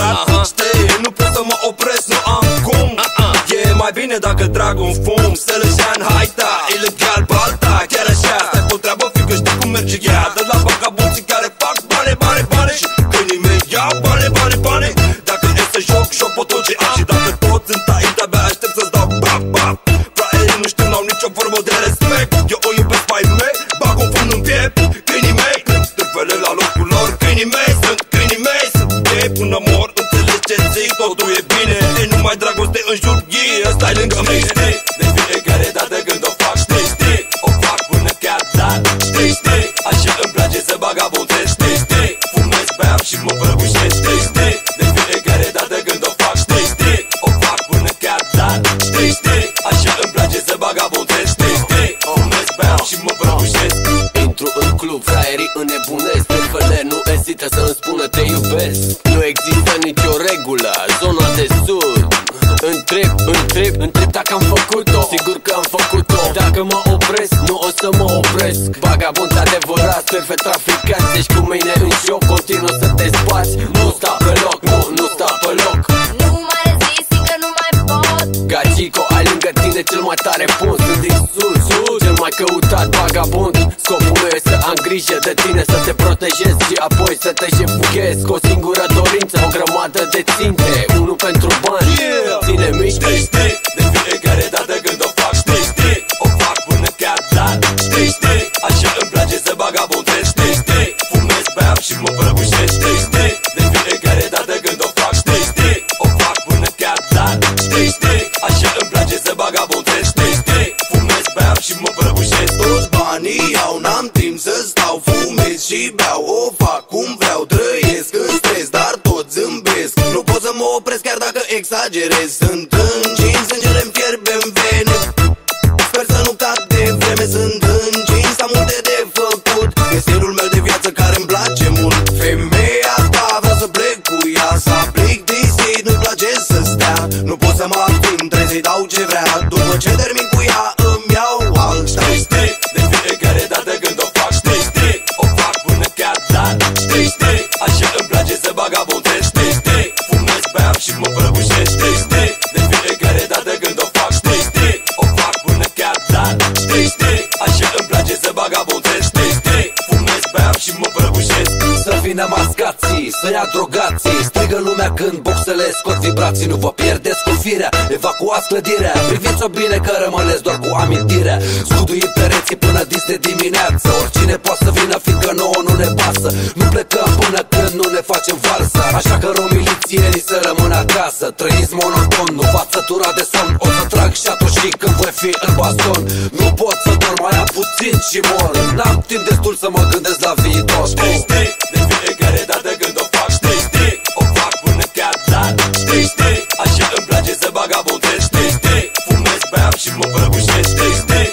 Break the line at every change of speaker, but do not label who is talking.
curat uh -huh. Știi, nu pot să mă opresc, nu am cum. Uh -uh. E mai bine dacă trag un fum Sălășea în haita, ilegal balta Chiar așa, stai pe treabă, fică știi cum merge ea. Dă la vagabunții care fac bani, bani, bani Și câinii mei ia bani, bani, bani Dacă e să joc, joc pe tot ce am Și dacă toți sunt aici, abia aștept să-ți
dau bap, bap Fraierii nu știu, n-au nicio formă de respect. Eu o iubesc mai mei, bag un
fund în piept Câinii mei, plec la locul lor Câinii mei,
zona de sud. Întreb, întreb, întreb dacă am făcut-o. Sigur că am făcut-o. Dacă mă opresc, nu o să mă opresc. Vagabond adevărat, perfect traficat Ești cu mine în joc, continuă să te spați Nu sta pe loc, nu, nu sta pe loc.
Nu mai rezist, că nu mai pot.
Gagico, ai lângă tine cel mai tare pun Sunt din sus, sus, cel mai căutat vagabond Scopul meu e să am grijă de tine Să te protejez și apoi să te șefughez Cu o singură dorință, o grămadă de ținte Unul pentru bani,
Yeah.
ține miști
Știi, știi, de fiecare dată când o
exagerez. Sunt încins, sângele îmi fierbe în vene. Sper să nu cad de vreme. Sunt încins, am multe de făcut. E stilul meu de viață care îmi place mult. Femeia ta, vreau să plec cu ea. Să aplic disit, nu-mi place să stea. Nu pot să mă abțin, trebuie să-i dau ce vrea. După ce termin cu ea, îmi iau alt
Știi, știi, de fiecare dată când o fac, știi, știi O fac până chiar dar, știi, știi Așa îmi place să vagabondez, știi, știi Fumez, beam și mă prăbușesc, știi, știi De fiecare dată când o fac, știi, știi O fac până chiar dar, știi, știi Așa îmi place să vagabondez, știi, știi Fumez, beam și mă prăbușesc.
Să vină mascații, să ia drogații. Strigă lumea când boxele scot vibrații Nu vă pierdeți cu firea, evacuați clădirea. Priviți-o bine că rămâneți doar cu amintirea. Scuduim pereții până dis de dimineață. Oricine poate să vină, fiindcă nouă nu ne pasă. Nu plecăm până când nu ne facem valsă Așa că rog milițienii să rămână acasă Trăiți monoton, nu v-ați săturat de somn. O să trag și atunci și când voi fi în baston. Nu pot să dorm, mai am puțin și mor. N-am timp destul să mă gândesc la viitor.
Știi, știi, de fiecare dată când o fac, știi, știi O fac până chiar dar, știi, știi Așa îmi place să vagabondez, știi, știi Fumez, beam și mă prăbușesc, știi, știi